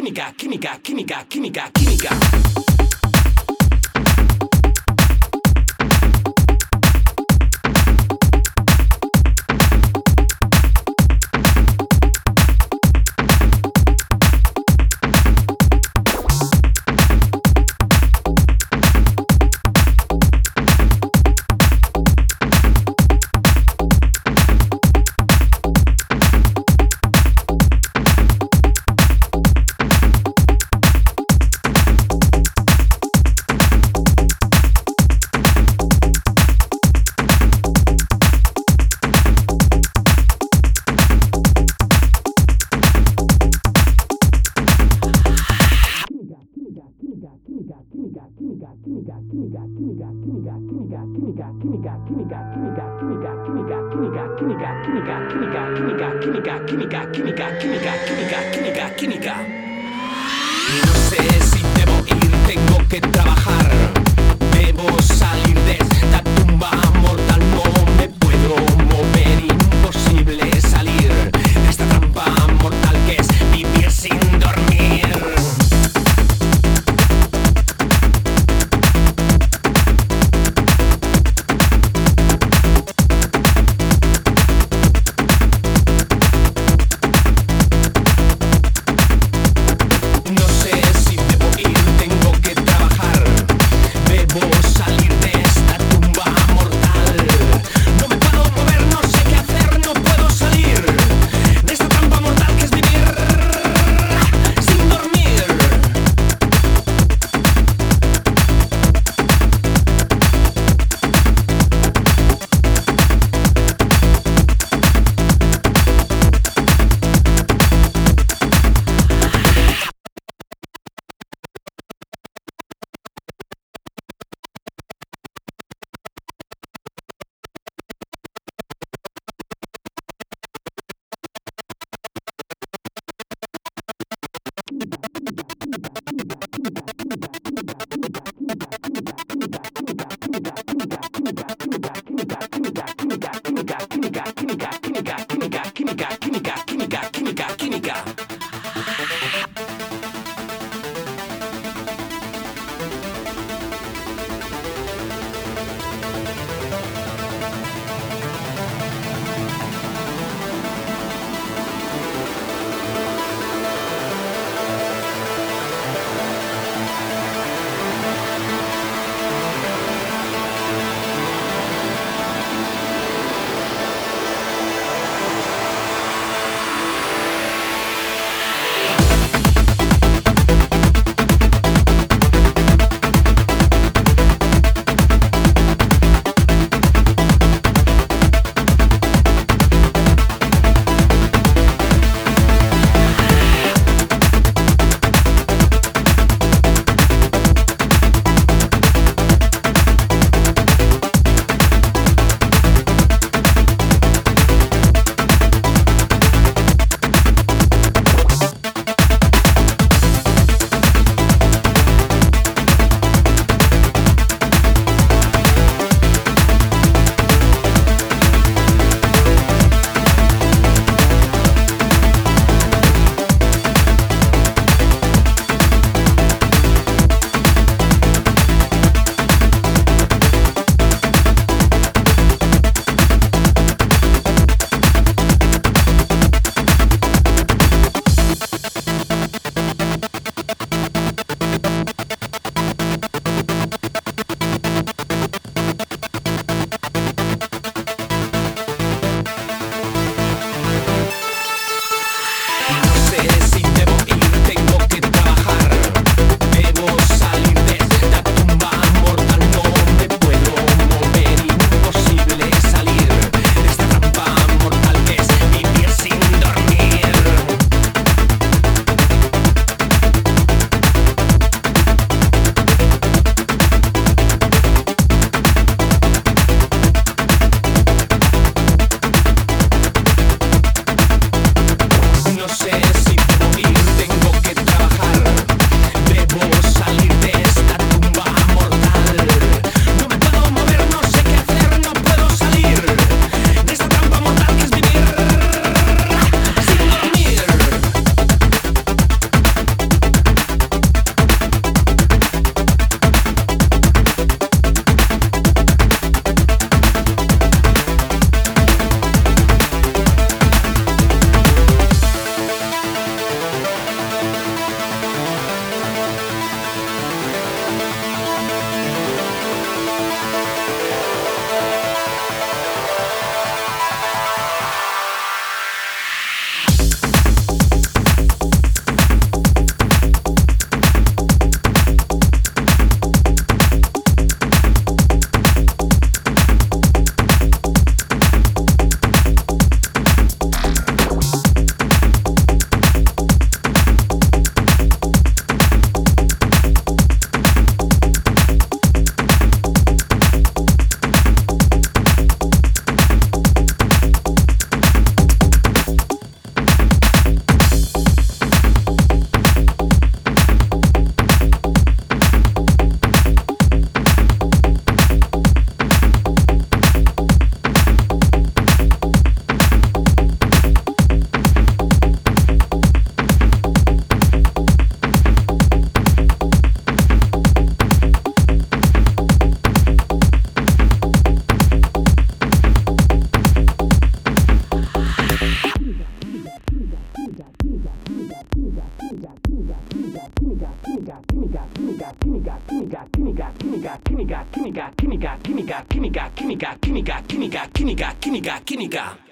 química, química, química, química, química. química, química, química, química, química, química, química, química, química, química, química, química, química, química, química, química, química. No sé si debo ir, tengo que trabajar. química, química. got gimme got gimme got gimme got gimme